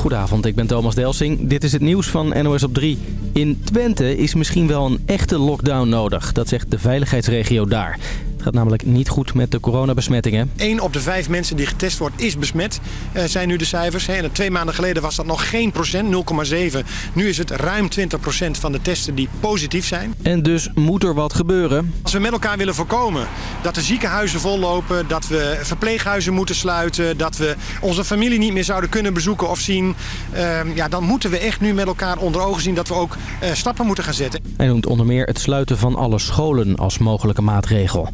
Goedenavond, ik ben Thomas Delsing. Dit is het nieuws van NOS op 3. In Twente is misschien wel een echte lockdown nodig. Dat zegt de veiligheidsregio daar. Het gaat namelijk niet goed met de coronabesmettingen. 1 op de 5 mensen die getest wordt is besmet, uh, zijn nu de cijfers. En twee maanden geleden was dat nog geen procent, 0,7. Nu is het ruim 20 procent van de testen die positief zijn. En dus moet er wat gebeuren. Als we met elkaar willen voorkomen dat de ziekenhuizen vollopen... dat we verpleeghuizen moeten sluiten... dat we onze familie niet meer zouden kunnen bezoeken of zien... Uh, ja, dan moeten we echt nu met elkaar onder ogen zien dat we ook uh, stappen moeten gaan zetten. Hij noemt onder meer het sluiten van alle scholen als mogelijke maatregel.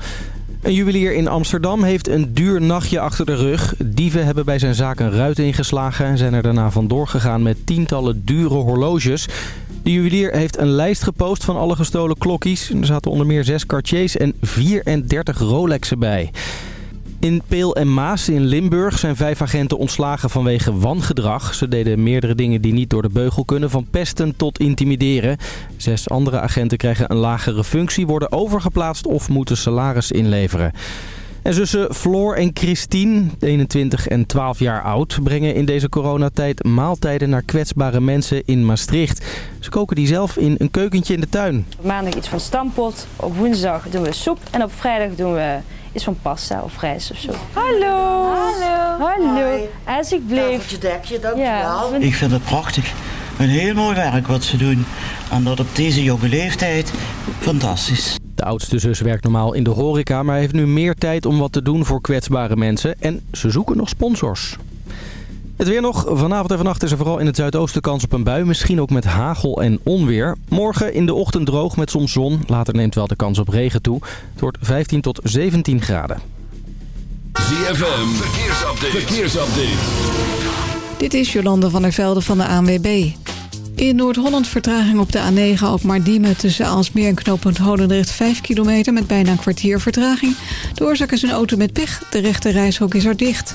Een juwelier in Amsterdam heeft een duur nachtje achter de rug. Dieven hebben bij zijn zaak een ruit ingeslagen en zijn er daarna vandoor gegaan met tientallen dure horloges. De juwelier heeft een lijst gepost van alle gestolen klokjes. Er zaten onder meer zes Cartiers en 34 Rolexen bij. In Peel en Maas in Limburg zijn vijf agenten ontslagen vanwege wangedrag. Ze deden meerdere dingen die niet door de beugel kunnen, van pesten tot intimideren. Zes andere agenten krijgen een lagere functie, worden overgeplaatst of moeten salaris inleveren. En zussen Floor en Christine, 21 en 12 jaar oud, brengen in deze coronatijd maaltijden naar kwetsbare mensen in Maastricht. Ze koken die zelf in een keukentje in de tuin. Maandag iets van stampot, op woensdag doen we soep en op vrijdag doen we iets van pasta of rijst of zo. Hallo! Hallo! Hallo! Alsjeblieft. Tafeltje dekje, dankjewel. Ja, Ik vind het prachtig. Een heel mooi werk wat ze doen. En dat op deze jonge leeftijd. Fantastisch. De oudste zus werkt normaal in de horeca, maar heeft nu meer tijd om wat te doen voor kwetsbare mensen. En ze zoeken nog sponsors. Het weer nog. Vanavond en vannacht is er vooral in het zuidoosten kans op een bui. Misschien ook met hagel en onweer. Morgen in de ochtend droog met soms zon. Later neemt wel de kans op regen toe. Het wordt 15 tot 17 graden. ZFM. Verkeersupdate. Verkeersupdate. Dit is Jolande van der Velde van de ANWB. In Noord-Holland vertraging op de A9 ook maar Diemen tussen Alsmeer en knooppunt Holendrecht 5 kilometer met bijna een kwartier vertraging. De oorzaak is een auto met pech. De rechte reishok is er dicht.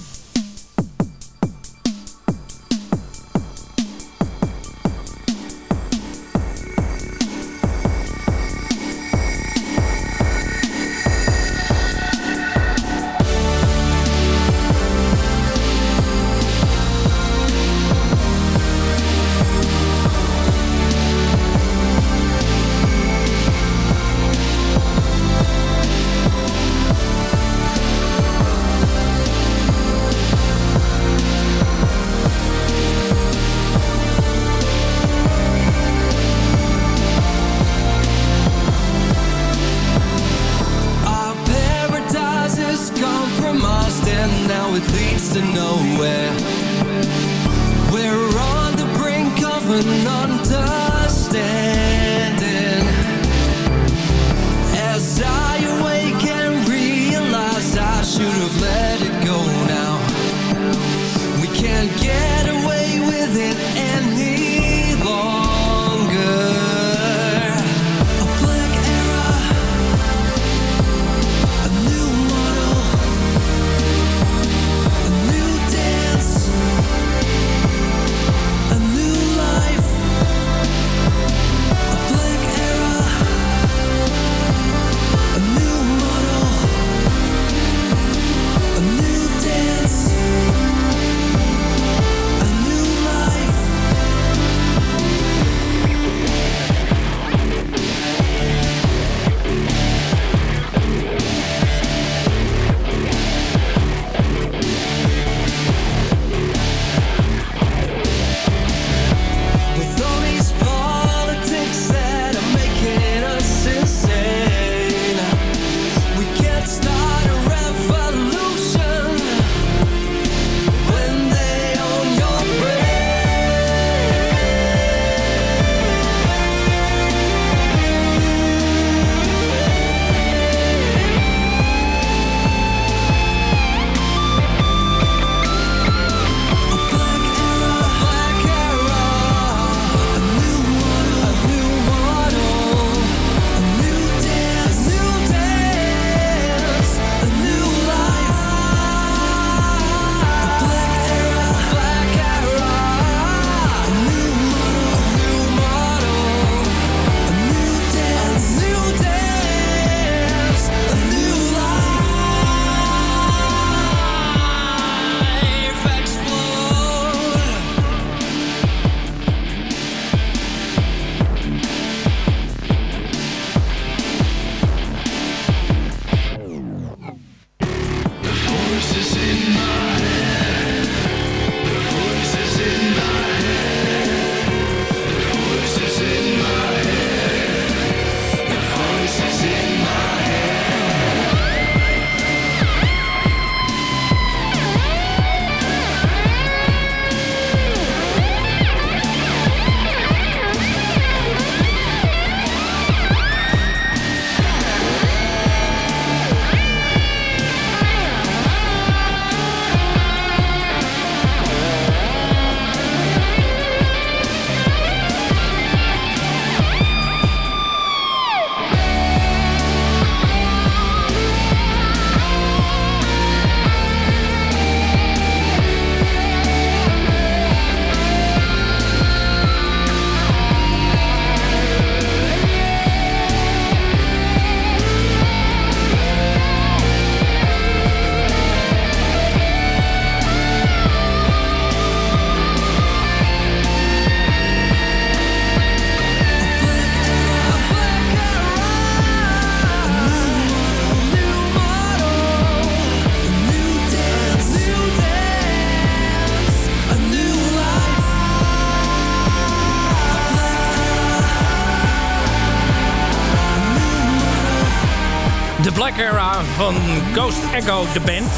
Ghost Echo, de band.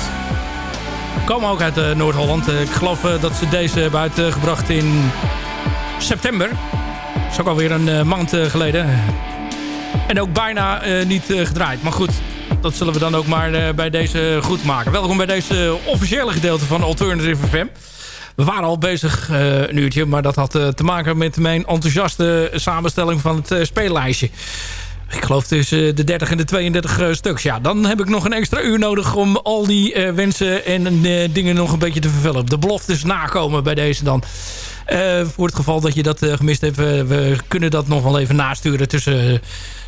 Komen ook uit uh, Noord-Holland. Uh, ik geloof uh, dat ze deze hebben uitgebracht in september. Dat is ook alweer een maand geleden. En ook bijna niet gedraaid. Maar goed, dat zullen we dan ook maar bij deze goed maken. Welkom bij deze officiële gedeelte van Alternative FM. We waren al bezig een uurtje, maar dat had te maken met mijn enthousiaste samenstelling van het speellijstje. Ik geloof tussen de 30 en de 32 uh, stuks. Ja, dan heb ik nog een extra uur nodig om al die uh, wensen en uh, dingen nog een beetje te vervullen. De beloftes nakomen bij deze dan. voor het geval dat je dat gemist hebt, we kunnen dat nog wel even nasturen tussen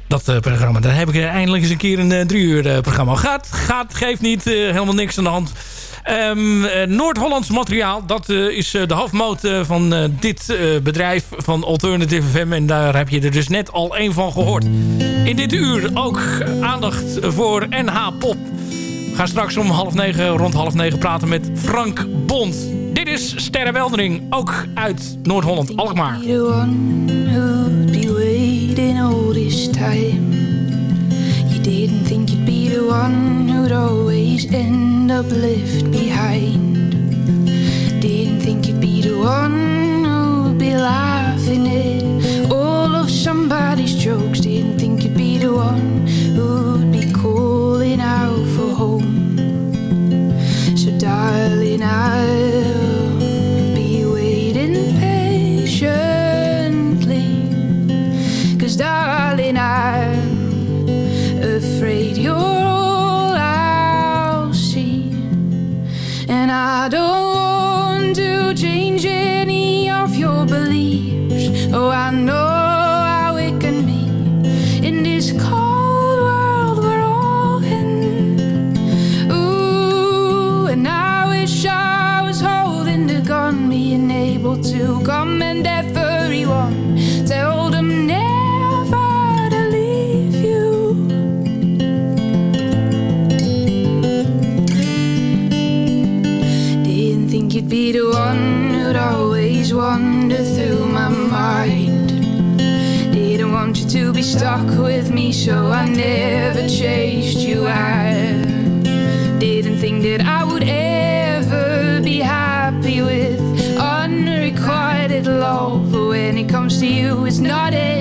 dat programma. Dan heb ik eindelijk eens een keer een drie uur programma. Gaat, gaat, geeft niet, helemaal niks aan de hand. Um, Noord-Hollands materiaal, dat uh, is uh, de hoofdmoot van dit bedrijf van Alternative FM. En daar heb je er dus net al één van gehoord. In dit uur ook aandacht voor NH Pop. We gaan straks om half negen, rond half negen praten met Frank Bond. Dit is Sterrenweldering, ook uit Noord-Holland, Alkmaar. didn't think you'd be the one who'd always end up left behind. Didn't think you'd be the one who'd be laughing at all of somebody's jokes. Didn't think you'd be the one who'd be calling out for home. So, darling, I'll to come and everyone tell them never. to Leave you Didn't think you'd be the one who'd always wander through my mind. Didn't want you to be stuck with me, so I never chased you out. Didn't think that I would ever to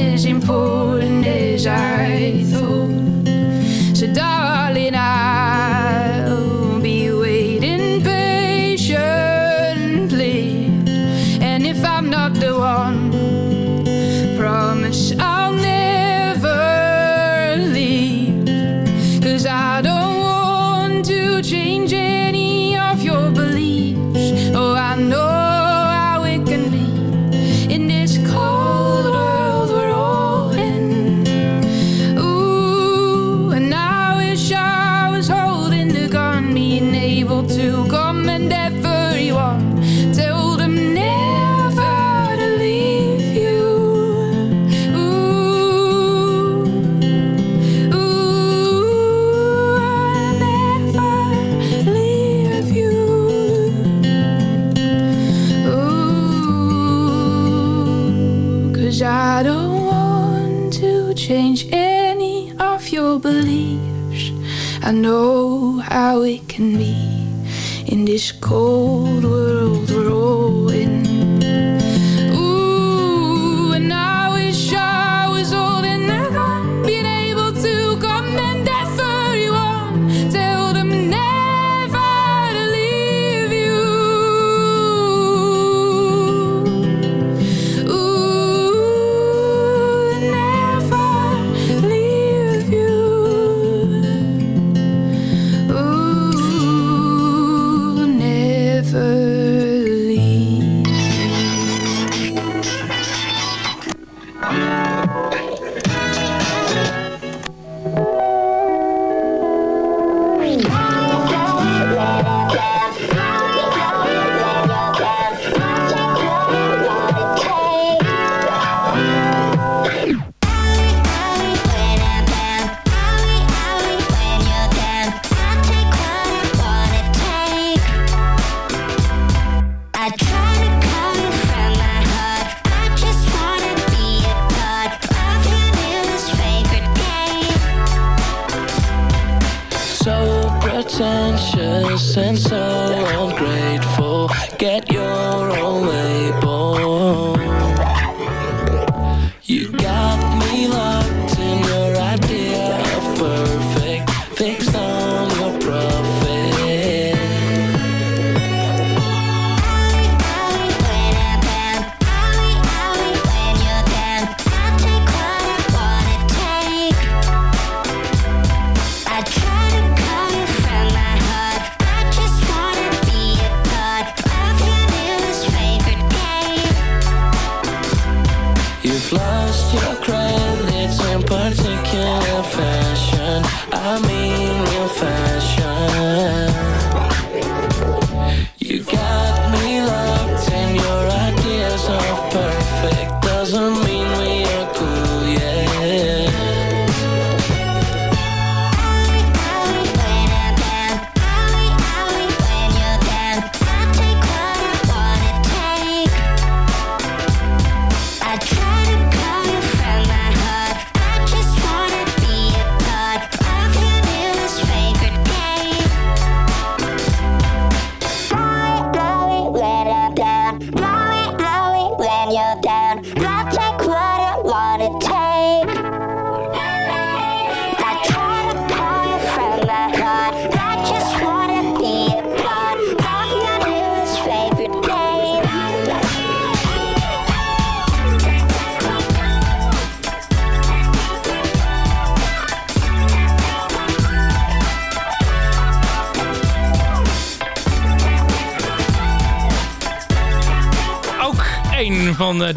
cold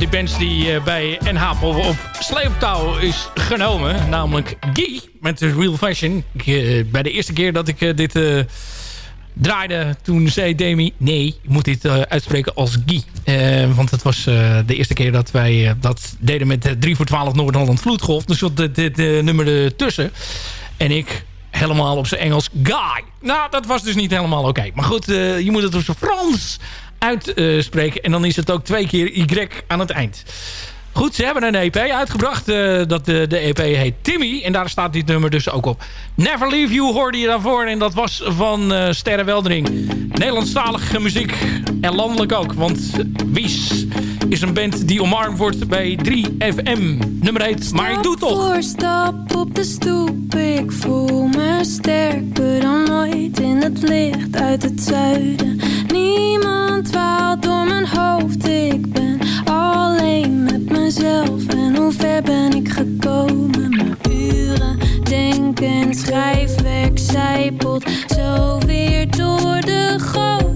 die bands die eh, bij NH op, sleeptouw is genomen. Namelijk Guy met de Real Fashion. Ik, eh, bij de eerste keer dat ik eh, dit draaide, toen zei Demi... Nee, je moet dit uitspreken als Guy. Want het was de eerste keer dat wij dat deden met eh, 3 voor 12 Noord-Holland Vloedgolf. Dus zat dit, dit nummer ertussen. En ik helemaal op zijn Engels Guy. Nou, dat was dus niet helemaal oké. Maar goed, eh, je moet het op zijn Frans uitspreken. en dan is het ook twee keer Y aan het eind. Goed, ze hebben een EP uitgebracht. eh, dat de, de EP heet Timmy. En daar staat dit nummer dus ook op. Never Leave You hoorde je daarvoor. En dat was van eh Sterre Weldering. Nederlandstalige muziek. En landelijk ook. Want Wies is een band die omarmd wordt bij 3FM. Nummer heet Maar ik doe toch. Stap de stoep, ik voel me sterker dan nooit in het licht uit het zuiden. Niemand dwaalt door mijn hoofd, ik ben alleen met mezelf. En hoe ver ben ik gekomen? Maar uren denken en schrijfwerk zijpelt zo weer door de goot.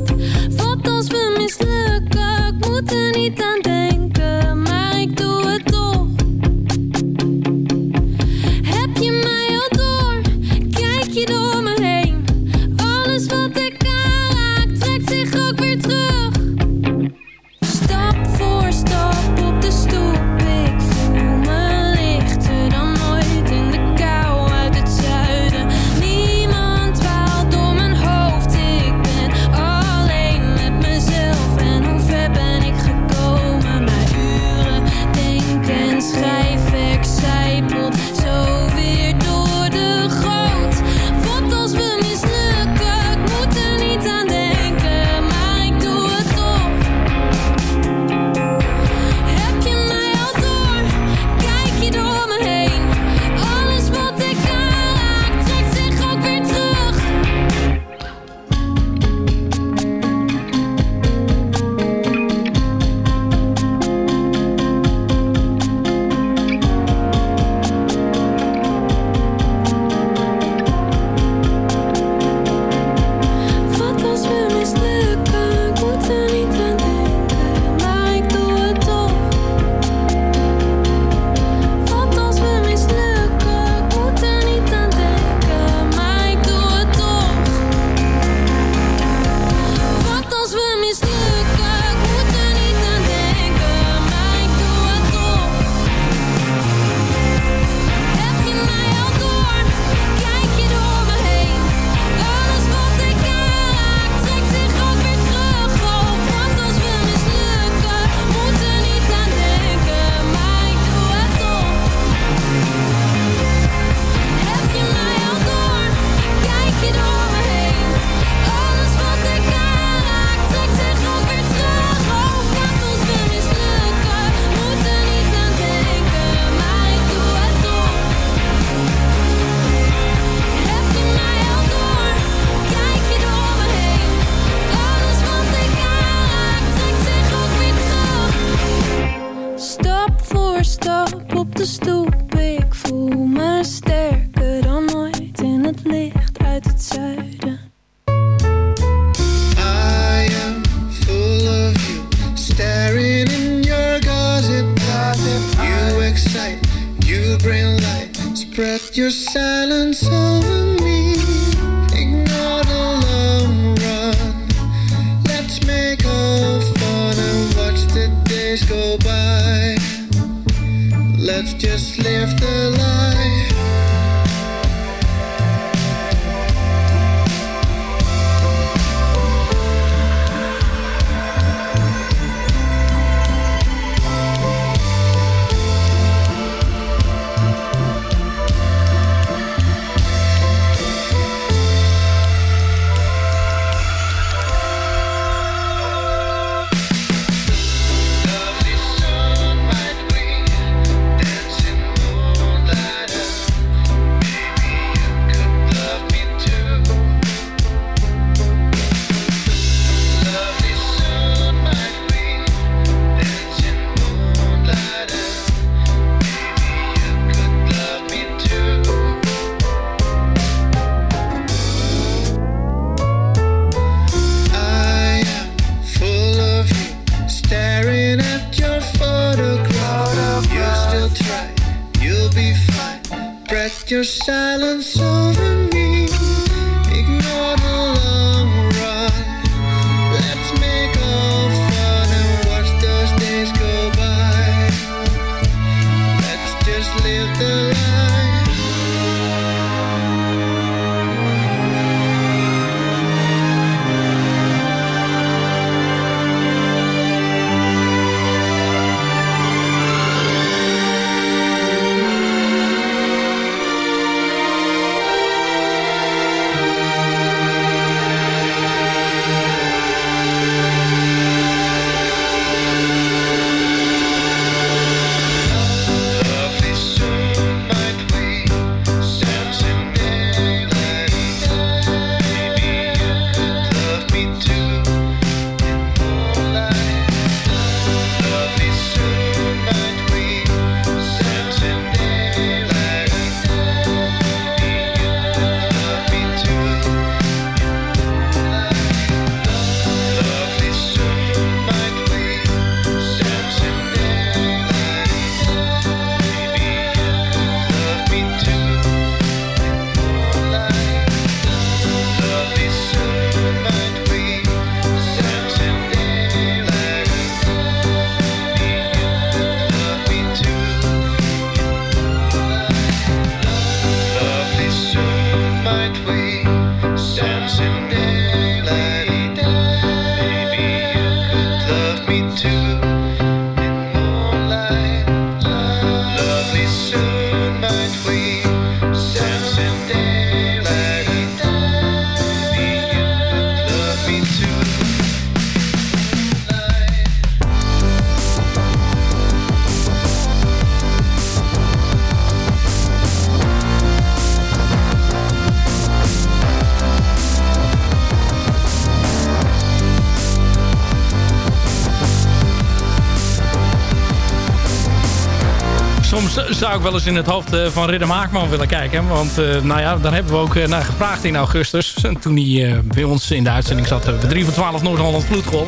Wel eens in het hoofd eh, van Ridder Maakman willen kijken. Want eh, nou ja, daar hebben we ook eh, naar gevraagd in augustus. Toen hij bij ons in de uitzending zat. bij 3 van 12 Noord-Holland Vloedgolf.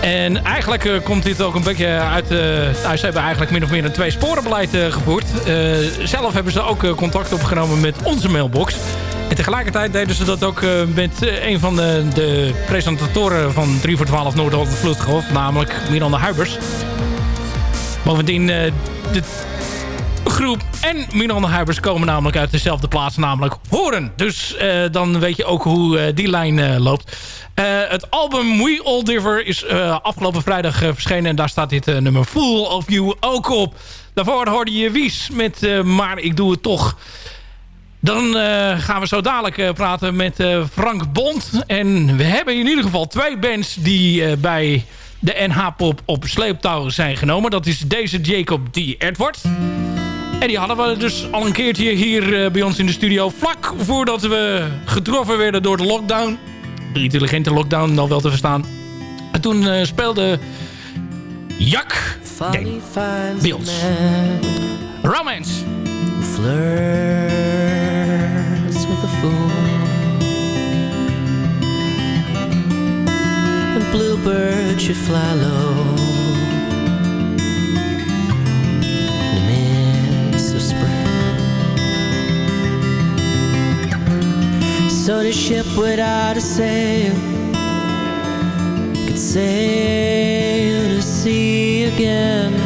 En eigenlijk komt dit ook een beetje uit... ze hebben eigenlijk min of meer een twee-sporenbeleid eh, gevoerd. Zelf hebben ze ook contact opgenomen met onze mailbox. En tegelijkertijd deden ze dat ook met een van de, de presentatoren van 3 voor 12 Noord-Holland Vloedgolf. Namelijk Miranda Huibers. Bovendien, de groep en Miranda Huibers komen namelijk uit dezelfde plaats, namelijk Horen. Dus eh, dan weet je ook hoe eh, die lijn eh, loopt. Het album We All Differ is afgelopen vrijdag verschenen en daar staat dit nummer Full of You ook op. Daarvoor hoorde je Wies met Maar ik doe het toch. Dan gaan we zo dadelijk praten met Frank Bond. En we hebben in ieder geval twee bands die bij de NH-pop op sleeptouw zijn genomen. Dat is deze Jacob D. Edward. En die hadden we dus al een keertje hier eh, bij ons in de studio. Vlak voordat we getroffen werden door de lockdown. De intelligente lockdown, nog wel te verstaan. En toen eh, speelde Jak Gang bij ons. Romance. flirts and bluebird should fly low. In the midst of spring. So the ship without a sail could sail to sea again.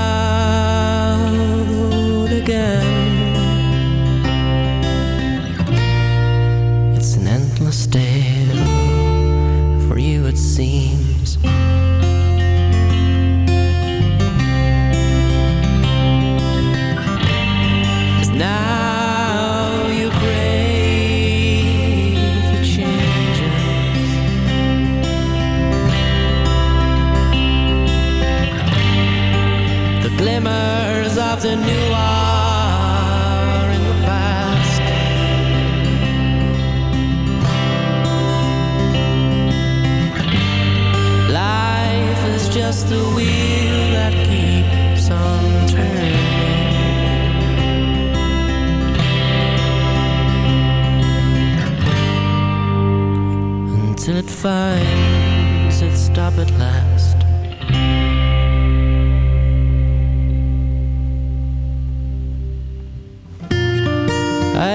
glimmers of the new are in the past. Life is just a wheel that keeps on turning. Until it finds its stop at last.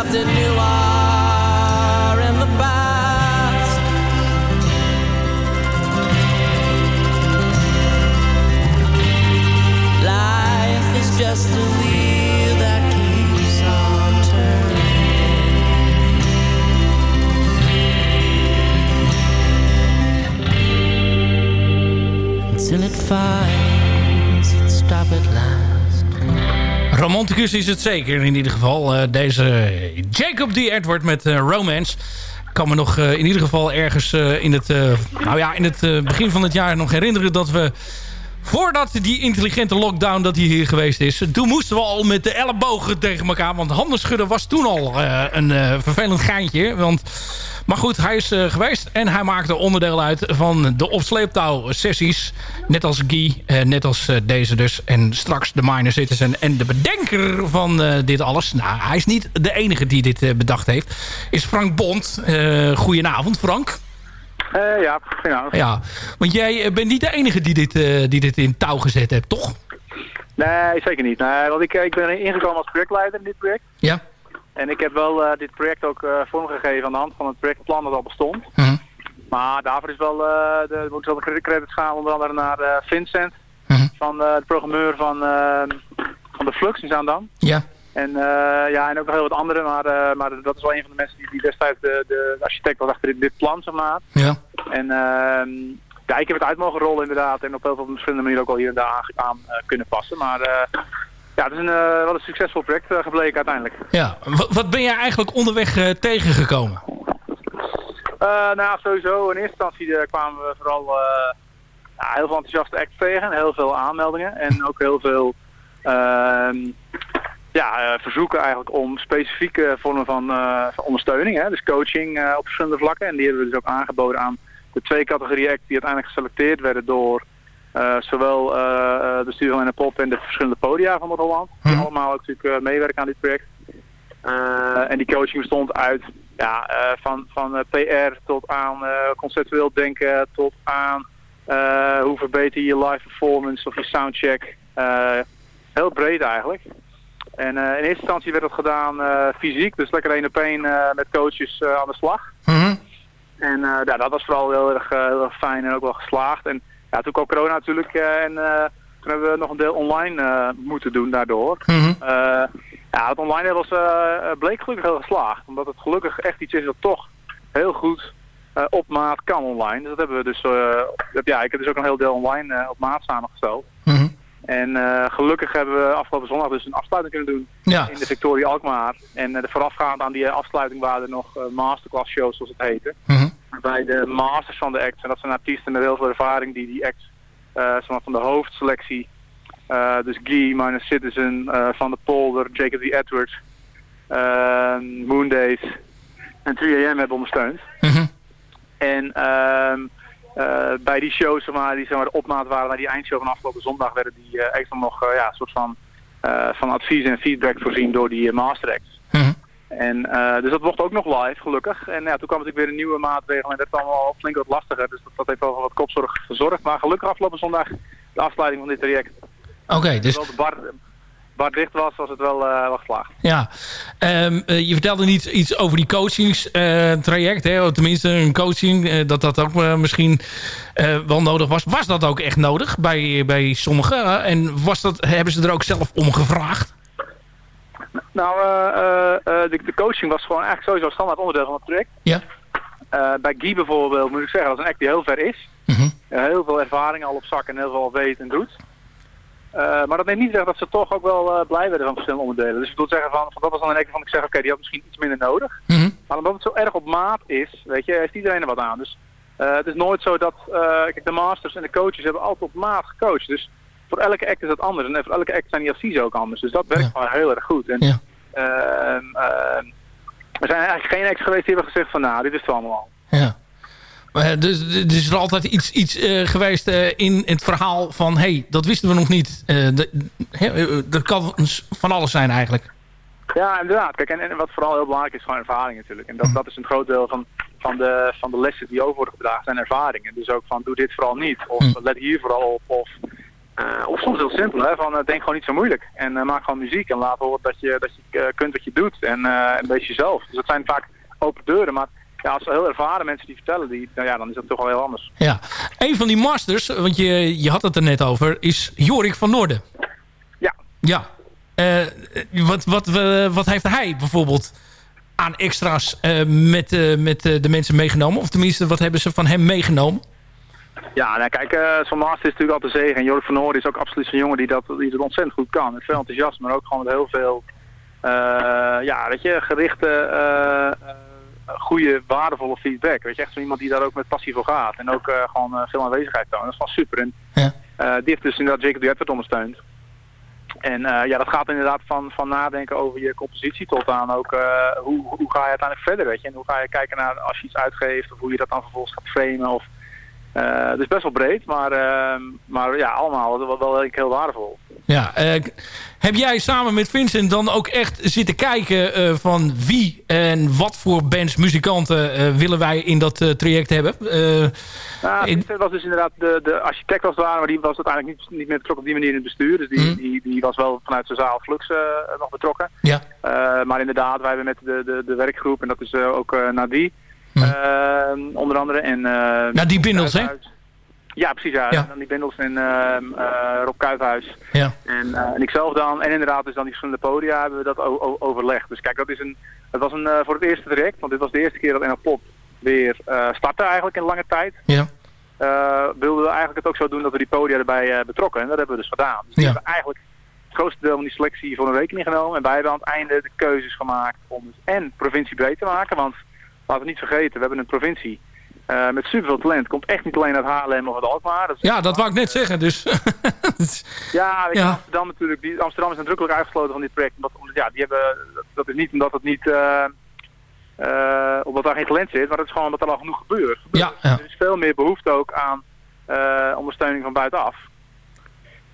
of the are in the past. Life is just a wheel that keeps on turning until it finds Romanticus is het zeker in ieder geval. Eh, deze Jacob D. Edward met eh, Romance. Kan me nog eh, in ieder geval ergens in het, nou ja, in het begin van het jaar nog herinneren dat we... Voordat die intelligente lockdown dat hier geweest is... toen moesten we al met de ellebogen tegen elkaar. Want handen schudden was toen al een vervelend geintje. Want, maar goed, hij is eh, geweest. En hij maakte onderdeel uit van de opsleeptouw sessies. Net als Guy, eh, net als eh, deze dus. En straks de Minor Citizen. En de bedenker van dit alles... Nou, hij is niet de enige die dit bedacht heeft. Is Frank Bond. Goedenavond, Frank. Ja, goedenavond. Ja, want jij bent niet de enige die dit, die dit in touw gezet hebt, toch? Nee, zeker niet. Nee, want ik, ik ben ingekomen als projectleider in dit project. Ja. En ik heb wel eh, dit project ook eh, vormgegeven aan de hand van het projectplan dat al bestond. Mhm. Maar daarvoor is wel, eh de, moet wel de credits gaan onder andere naar Vincent, van eh, de programmeur van, eh, van de Flux in Zaandam. Ja. En, eh, ja, en ook nog heel wat anderen, maar, maar dat is wel een van de mensen die, die destijds de, de architect was achter dit, dit plan, zeg maar. Ja. En ehm, ja, ik heb het uit mogen rollen inderdaad en op heel veel verschillende manieren ook al hier en daar aan, aan, kunnen passen. Maar ja, het is een, eh, wel een succesvol project eh, gebleken uiteindelijk. Ja. Wat, wat ben jij eigenlijk onderweg eh, tegengekomen? Nou sowieso. In eerste instantie kwamen we vooral ja, heel veel enthousiaste acts tegen. Heel veel aanmeldingen. En ook heel veel ehm, ja, verzoeken eigenlijk om specifieke vormen van, van ondersteuning. Hè? Dus coaching op verschillende vlakken. En die hebben we dus ook aangeboden aan de twee categorieën die uiteindelijk geselecteerd werden door zowel eh, eh, de Studio en Pop en de verschillende podia van Noord-Holland. Die allemaal ook natuurlijk eh, meewerken aan dit project. Eh, en die coaching bestond uit ja, eh, van, van eh, PR tot aan eh, conceptueel denken, tot aan eh, hoe verbeter je je live performance of je soundcheck. Eh, heel breed eigenlijk. En eh, in eerste instantie werd dat gedaan eh, fysiek, dus lekker één op één eh, met coaches eh, aan de slag. Mhm. En eh, ja, dat was vooral heel erg, eh, heel erg fijn en ook wel geslaagd. En ja, toen kwam corona natuurlijk eh, en eh, toen hebben we nog een deel online eh, moeten doen daardoor. Mhm. Ja, het online was, bleek gelukkig heel geslaagd. Omdat het gelukkig echt iets is dat toch heel goed op maat kan online. Dus dat hebben we dus, ja, ik heb dus ook een heel deel online op maat samengesteld. Mhm. En gelukkig hebben we afgelopen zondag dus een afsluiting kunnen doen Ja. in de Victoria Alkmaar. En de voorafgaand aan die afsluiting waren er nog masterclass shows zoals het heette. Mhm. Bij de masters van de act. En dat zijn artiesten met heel veel ervaring die die act eh, zeg maar van de hoofdselectie. eh, dus Guy, Minor Citizen, eh, Van de Polder, Jacob D. Edwards, eh, Moondays en 3AM hebben ondersteund. Mhm. En ehm, eh, bij die shows zeg maar, die zeg maar, de opmaat waren naar die eindshow van afgelopen zondag werden die eh, extra nog eh, ja, een soort van, eh, van advies en feedback voorzien door die eh, master acts. En, eh, dus dat mocht ook nog live, gelukkig. En ja, toen kwam natuurlijk weer een nieuwe maatregel en dat werd allemaal flink wat lastiger. Dus dat, dat heeft wel wat kopzorg verzorgd. Maar gelukkig afgelopen zondag de afsluiting van dit traject. Oké, dus Terwijl de bar, bar dicht was, was het wel, eh wel geslaagd. ja. Ehm, eh, je vertelde niet iets over die coachingstraject. hè? Tenminste, een coaching. dat dat ook misschien wel nodig was. Was dat ook echt nodig bij, bij sommigen? en was dat, hebben ze er ook zelf om gevraagd? Nou, eh, eh, eh, de, de coaching was gewoon eigenlijk sowieso een standaard onderdeel van het project. Ja. Bij Guy bijvoorbeeld moet ik zeggen, dat is een act die heel ver is. Mhm. Heel veel ervaring al op zak en heel veel weet en doet. Maar dat neemt niet weg dat ze toch ook wel blij werden van verschillende onderdelen. Dus ik wil zeggen, van, van dat was dan een act waarvan ik zeg, oké, die had misschien iets minder nodig. Mhm. Maar omdat het zo erg op maat is, weet je, heeft iedereen er wat aan. Dus het is nooit zo dat, kijk, de masters en de coaches hebben altijd op maat gecoacht. Dus voor elke act is dat anders. En voor elke act zijn die adviezen ook anders. Dus dat werkt gewoon heel erg goed. En, Ja. ehm, ehm, er zijn eigenlijk geen acts geweest die hebben gezegd van, nou, dit is het allemaal al. Ja. Maar, dus, dus is er altijd iets, iets eh, geweest eh, in het verhaal van... hé, hey, dat wisten we nog niet. Eh, eh, dat kan van alles zijn eigenlijk. Ja, inderdaad. Kijk, en, en wat vooral heel belangrijk is, gewoon ervaring natuurlijk. En dat, dat is een groot deel van, van, de, van de lessen die over worden gedragen, zijn ervaringen. Dus ook van, doe dit vooral niet. Of let hier vooral op. Of, eh, of soms heel simpel, hè, van, eh, denk gewoon niet zo moeilijk. En eh, maak gewoon muziek en laat horen dat je, dat je kunt wat je doet. En, eh en wees jezelf. Dus dat zijn vaak open deuren. Maar ja, als heel ervaren mensen die vertellen, die, nou ja, dan is dat toch wel heel anders. Ja. Een van die masters, want je, je had het er net over... is Jorik van Noorden. Ja. Ja. Wat, wat, wat heeft hij bijvoorbeeld aan extra's met, met de mensen meegenomen? Of tenminste, wat hebben ze van hem meegenomen? Ja, nou kijk, eh zo'n master is natuurlijk altijd zegen. En Jorik van Noorden is ook absoluut zo'n jongen die dat, die dat ontzettend goed kan. Met veel enthousiasme, maar ook gewoon met heel veel, eh, ja, weet je, gerichte, eh, goede, waardevolle feedback. Weet je, echt zo iemand die daar ook met passie voor gaat. En ook gewoon veel aanwezigheid toont. Dat is wel super. En eh, die heeft dus inderdaad Jacob Edward ondersteund. En ja, dat gaat inderdaad van, van nadenken over je compositie tot aan ook hoe, hoe ga je uiteindelijk verder, weet je. En hoe ga je kijken naar als je iets uitgeeft of hoe je dat dan vervolgens gaat framen of... Uh, dus best wel breed, maar, uh, maar ja, allemaal wel, wel heel waardevol. Ja, uh, heb jij samen met Vincent dan ook echt zitten kijken uh, van wie en wat voor bands, muzikanten willen wij in dat traject hebben? nou, Vincent was dus inderdaad de, de architect als het ware, maar die was uiteindelijk niet, niet meer betrokken op die manier in het bestuur. Dus die, mm. die, die was wel vanuit zijn zaal Flux nog betrokken. Ja. maar inderdaad, wij hebben met de, de, de werkgroep, en dat is ook Nadie, Uh, onder andere. En, uh, nou, die Bindels, hè? Ja, precies. Ja. ja. En die Bindels en uh, Rob Kuifhuis. Ja. En, en ikzelf dan. En inderdaad, dus dan die verschillende podia hebben we dat overlegd. Dus kijk, dat is een, het was een, voor het eerste direct. Want dit was de eerste keer dat NL Pop weer startte eigenlijk in lange tijd. Ja. wilden we eigenlijk het ook zo doen dat we die podia erbij betrokken. En dat hebben we dus gedaan. Dus we hebben eigenlijk het grootste deel van die selectie voor een rekening genomen. En wij hebben aan het einde de keuzes gemaakt om het en provincie breed te maken. Want laten we niet vergeten, we hebben een provincie uh, met superveel talent. Komt echt niet alleen uit Haarlem of uit Alkmaar. Dat ja, dat wou ik net zeggen. Dus. ja, weet je, ja. Amsterdam natuurlijk. Die, Amsterdam is nadrukkelijk uitgesloten van dit project. Omdat, ja, die hebben, dat, is niet omdat het niet... Uh, uh, omdat daar geen talent zit, maar het is gewoon omdat er al genoeg gebeurt. Ja, ja. Er is veel meer behoefte ook aan ondersteuning van buitenaf.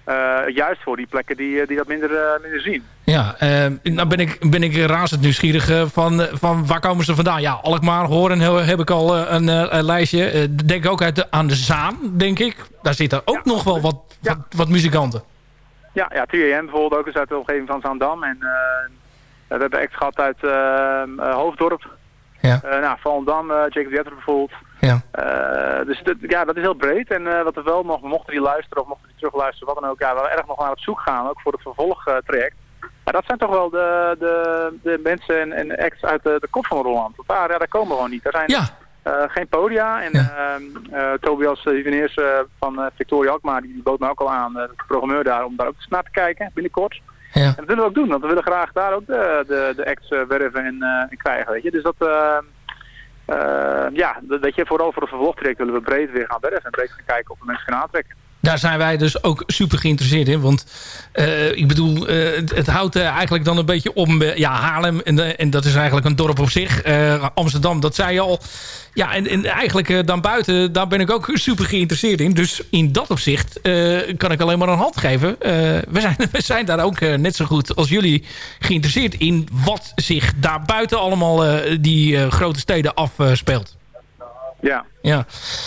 Uh, juist voor die plekken die, die dat minder, uh, minder zien. Ja, uh, nou ben ik, ben ik razend nieuwsgierig van, van waar komen ze vandaan? Ja, Alkmaar, Horen heb ik al een, lijstje. denk ook uit de, aan de Zaan, denk ik. Daar zitten ook ja, nog wel wat, ja. wat, wat, muzikanten. Ja, ja 3AM bijvoorbeeld ook eens uit de omgeving van Zaandam. En eh, we hebben acts gehad uit eh, eh, Hoofddorp. Ja. Eh, nou, Volendam, eh Jacob Jetter bijvoorbeeld. Ja. Eh, dus dat, ja, dat is heel breed. En eh, wat we wel nog, mochten die luisteren of mochten die terugluisteren, wat dan ook, ja, we erg nog naar op zoek gaan, ook voor het vervolgtraject. Maar dat zijn toch wel de, de, de mensen en, en acts uit de, de kop van Roland. Want daar, ja, daar komen we gewoon niet. Daar zijn Ja. eh, geen podia. En ehm, eh, Tobias Hiveneers eh, van Victoria Alkmaar, die, bood me ook al aan, de programmeur daar, om daar ook eens naar te kijken binnenkort. Ja. En dat willen we ook doen, want we willen graag daar ook de, de, de acts werven en, en krijgen, weet je. Dus dat, ja, dat, je, vooral voor de vervolgtraject willen we breed weer gaan werven en breed gaan kijken of we mensen kunnen aantrekken. Daar zijn wij dus ook super geïnteresseerd in. Want eh, ik bedoel, eh, het, houdt eh, eigenlijk dan een beetje om... ja, Haarlem, en, en dat is eigenlijk een dorp op zich. Amsterdam, dat zei je al. Ja, en, en eigenlijk dan buiten, daar ben ik ook super geïnteresseerd in. Dus in dat opzicht kan ik alleen maar een hand geven. We, zijn, we zijn daar ook net zo goed als jullie geïnteresseerd in... wat zich daar buiten allemaal die grote steden afspeelt. Ja, ja.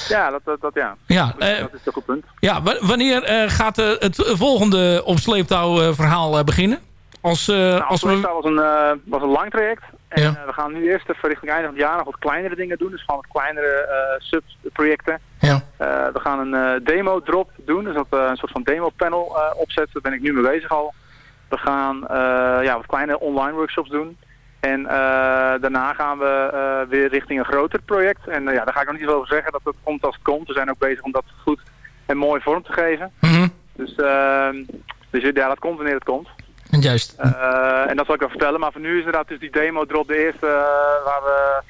ja, dat, dat, dat ja. Ja, eh, dat is een goed punt. Ja, wa- wanneer eh, gaat eh, het volgende op sleeptouw eh, verhaal eh, beginnen? Als, eh, Nou, als we... was een, eh, was een lang traject. En Ja. eh, we gaan nu eerst even richting einde van het jaar nog wat kleinere dingen doen. Dus gewoon wat kleinere eh, subprojecten. Ja. Eh, we gaan een eh, demo drop doen. Dus dat we een soort van demo panel eh, opzetten. Daar ben ik nu mee bezig al. We gaan eh, ja, wat kleine online workshops doen. En eh, daarna gaan we eh, weer richting een groter project. En eh, ja, daar ga ik nog niet zoveel over zeggen. Dat het komt als het komt. We zijn ook bezig om dat goed en mooi vorm te geven. Mhm. Dus, ehm, dus ja, dat komt wanneer het komt. Juist. En dat zal ik wel vertellen. Maar voor nu is inderdaad dus die demo drop de eerste waar, we,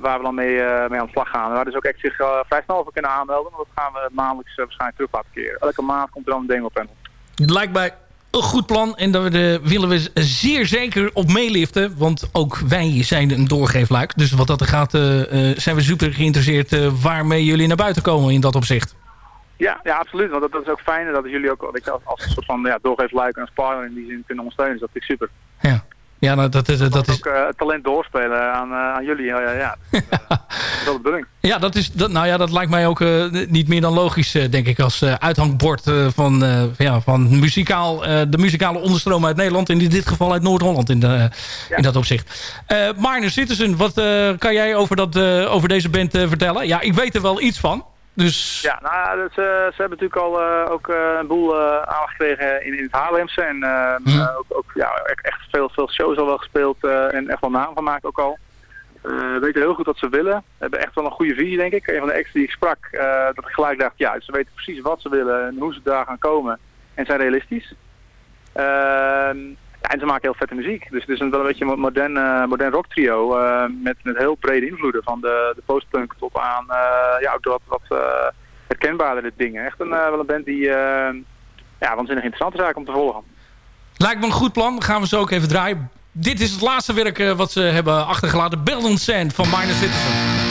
waar we dan mee, mee aan de slag gaan. Waar dus ook echt zich vrij snel voor kunnen aanmelden. Want dat gaan we maandelijks waarschijnlijk terug laten keren. Elke maand komt er dan een demo panel. Mij een goed plan. En daar willen we zeer zeker op meeliften. Want ook wij zijn een doorgeefluik. Dus wat dat er gaat, eh, eh, zijn we super geïnteresseerd... eh, waarmee jullie naar buiten komen in dat opzicht. Ja, ja, absoluut. Want dat, dat is ook fijn dat jullie ook weet je, als, als een soort van ja, doorgeefluik en als partner in die zin kunnen ondersteunen. Dus dat vind ik super. Ja, nou, dat, dat, dat is... Ook eh, het talent doorspelen aan, eh, aan jullie. Ja, ja, ja. Dus, eh, dat is wel de bedoeling. Ja, dat, is, dat, nou ja, dat lijkt mij ook eh, niet meer dan logisch, eh, denk ik... als eh, uithangbord eh, van, eh, ja, van muzikaal, eh, de muzikale onderstroom uit Nederland... en in dit geval uit Noord-Holland in, de, in dat opzicht. Eh Marne Citizen, wat eh, kan jij over, dat, eh, over deze band eh, vertellen? Ja, ik weet er wel iets van. Dus Ja, nou, ja, dat, ze, ze hebben natuurlijk al eh, ook eh, een boel uh, aandacht gekregen in, in het Haarlemse. En eh, Hm. eh, ook, ook ja, echt echt veel, veel shows al wel gespeeld eh, en echt wel naam gemaakt ook al. Eh, weten heel goed wat ze willen. Hebben echt wel een goede visie, denk ik. Een van de ex die ik sprak, eh, dat ik gelijk dacht, ja, ze weten precies wat ze willen en hoe ze daar gaan komen. En zijn realistisch. Ja, en ze maken heel vette muziek. Dus het is een, wel een beetje een modern, eh, modern rock trio eh, met, met heel brede invloeden. Van de, de postpunk tot aan eh, ja, ook wat, wat herkenbaardere dingen. Echt een, wel een band die ja, waanzinnig interessante zaak om te volgen. lijkt me een goed plan. Gaan we zo ook even draaien. Dit is het laatste werk wat ze hebben achtergelaten. Build and Sand van Minor Citizen.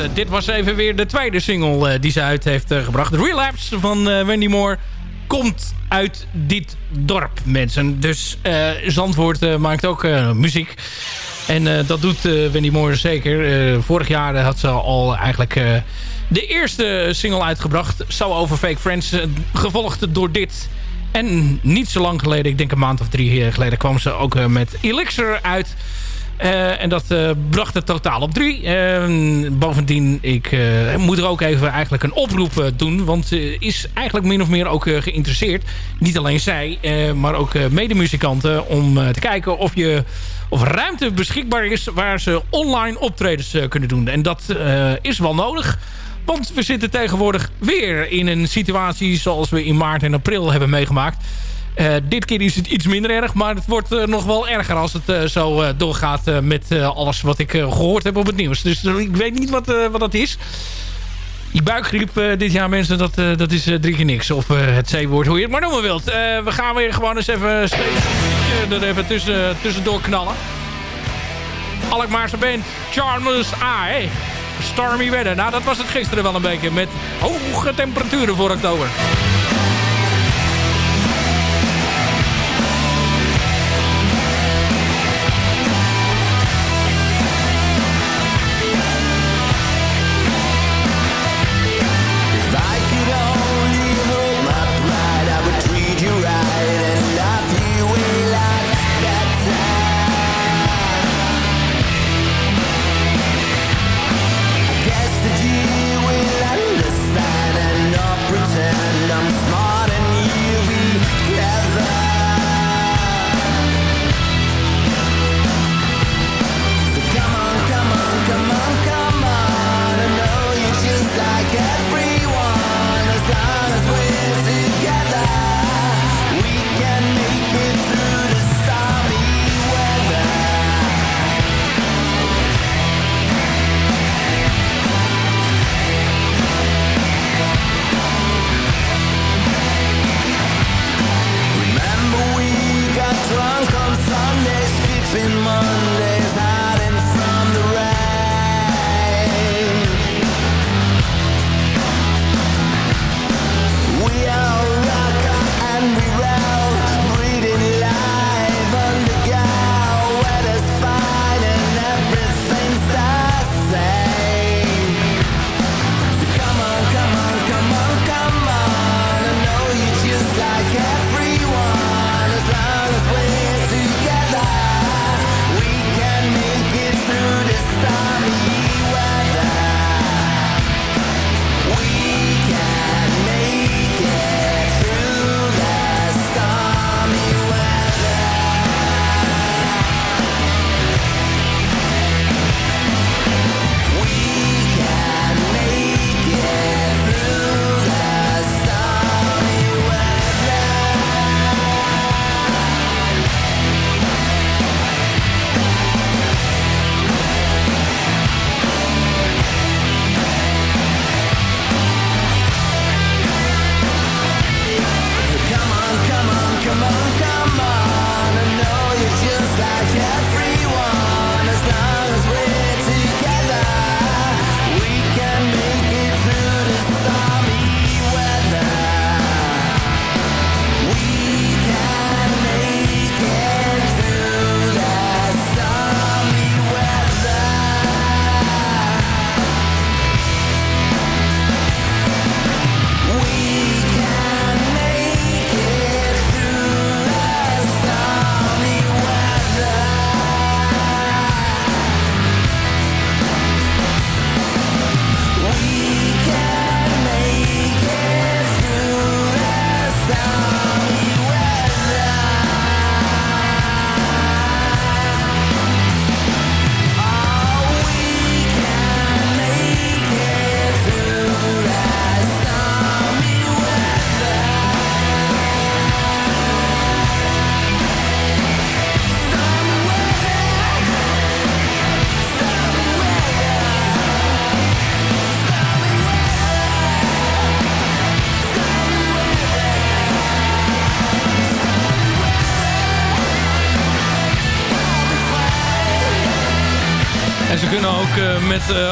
Eh, dit was even weer de tweede single eh, die ze uit heeft eh, gebracht. Relapse van Wendy Moore komt uit dit dorp, mensen. Dus Zandvoort maakt ook muziek. En dat doet Wendy Moore zeker. vorig jaar had ze al eigenlijk de eerste single uitgebracht. Zo over Fake Friends. gevolgd door dit... En niet zo lang geleden, ik denk een maand of drie geleden... kwam ze ook met Elixir uit. Eh, en dat eh, bracht het totaal op drie. Ehm, bovendien, ik eh, moet er ook even eigenlijk een oproep doen. Want ze is eigenlijk min of meer ook geïnteresseerd. Niet alleen zij, maar ook medemuzikanten. Om te kijken of je of ruimte beschikbaar is waar ze online optredens kunnen doen. En dat is wel nodig. Want we zitten tegenwoordig weer in een situatie zoals we in maart en april hebben meegemaakt. Eh, dit keer is het iets minder erg, maar het wordt eh, nog wel erger als het eh, zo doorgaat met alles wat ik eh, gehoord heb op het nieuws. Dus ik weet niet wat, wat dat is. Die buikgriep dit jaar, mensen, dat, dat is drie keer niks. Of het C-woord, hoe je het maar noemen wilt. We gaan weer gewoon eens even steeds even tussen, tussendoor knallen. Alkmaarse band, Charmless Eye. Stormy weather. Nou, dat was het gisteren wel een beetje. Met hoge temperaturen voor oktober.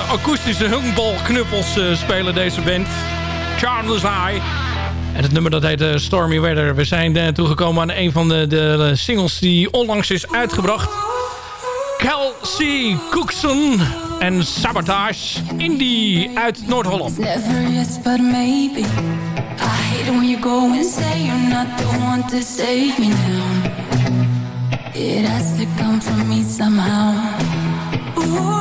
Akoestische honkbalknuppels eh, spelen, deze band. Charmless Eye. En het nummer dat heet eh, Stormy Weather. We zijn uh, toegekomen aan een van de, de singles die onlangs is uitgebracht. Kelsey Cookson en Sabotage. Indie uit Noord-Holland. Never yes, but maybe. I hate when you go and say you're not the one to save me now. It has to come from me somehow. Ooh,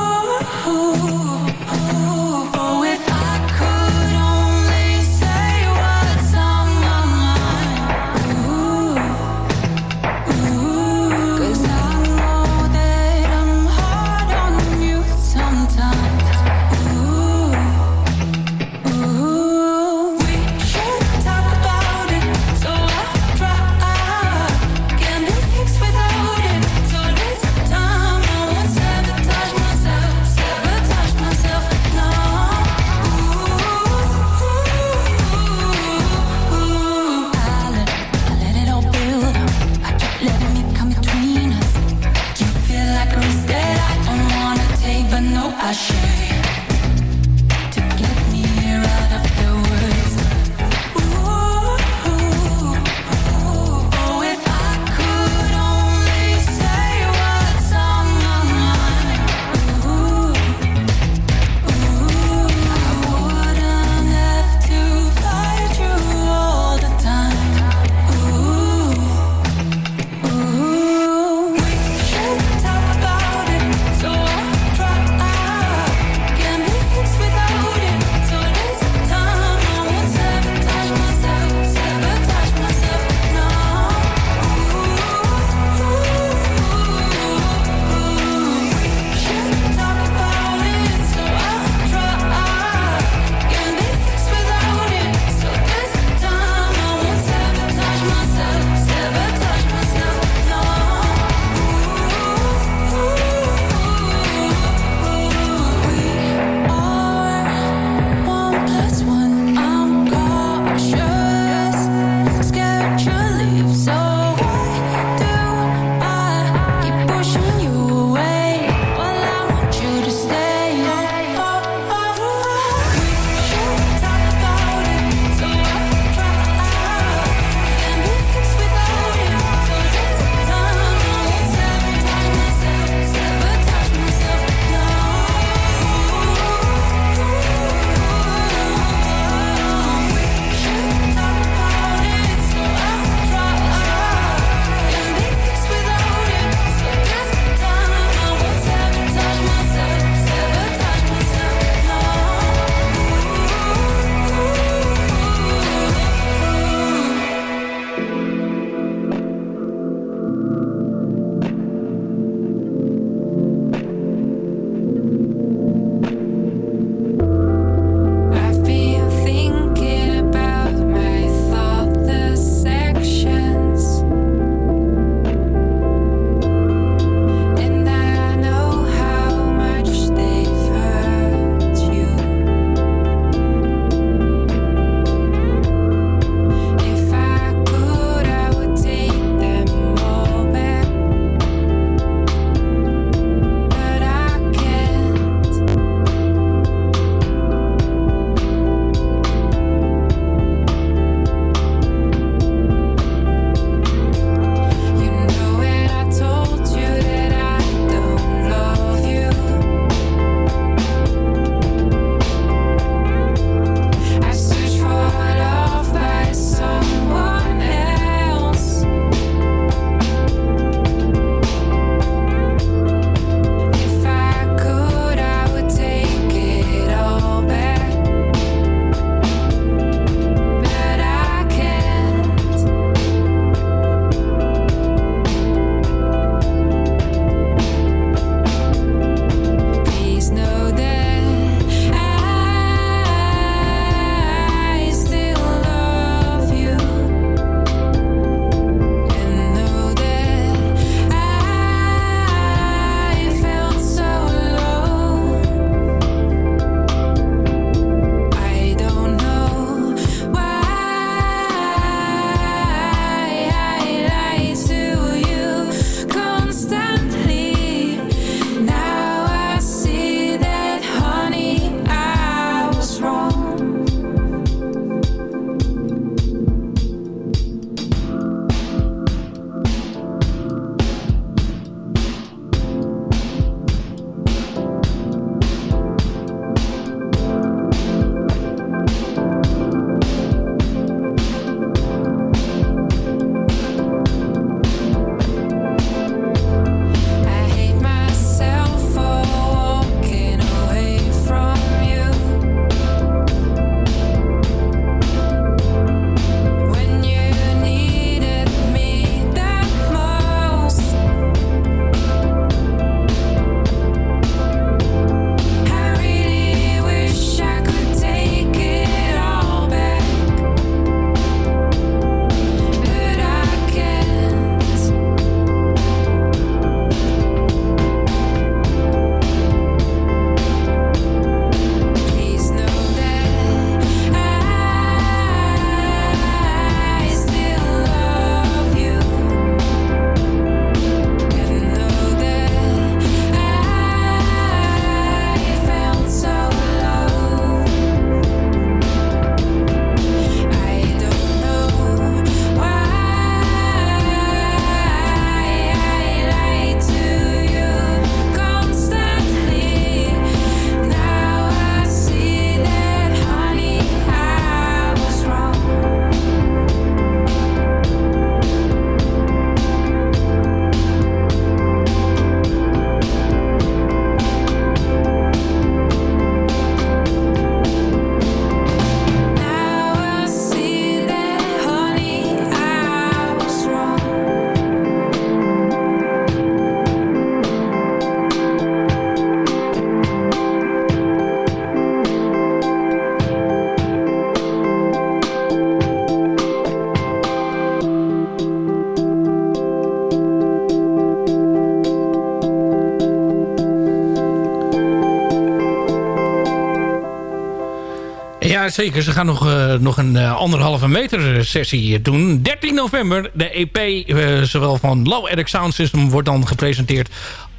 zeker. Ze gaan nog, eh, nog een eh, anderhalve meter sessie doen. 13 november, de EP, eh, zowel van Low Eric Sound System... wordt dan gepresenteerd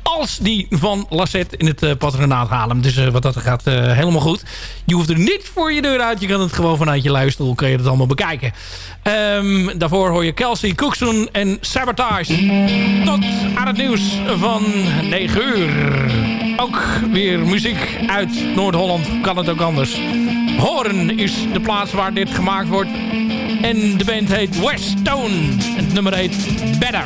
als die van Lassette in het patronaat halen. Dus wat dat gaat helemaal goed. Je hoeft er niet voor je deur uit. Je kan het gewoon vanuit je luisterstoel kun je het allemaal bekijken. Ehm, daarvoor hoor je Kelsey Cookson en Sabotage. Tot aan het nieuws van 9 uur. Ook weer muziek uit Noord-Holland. Kan het ook anders. Horen is de plaats waar dit gemaakt wordt. En de band heet West Stone. Het nummer heet Better.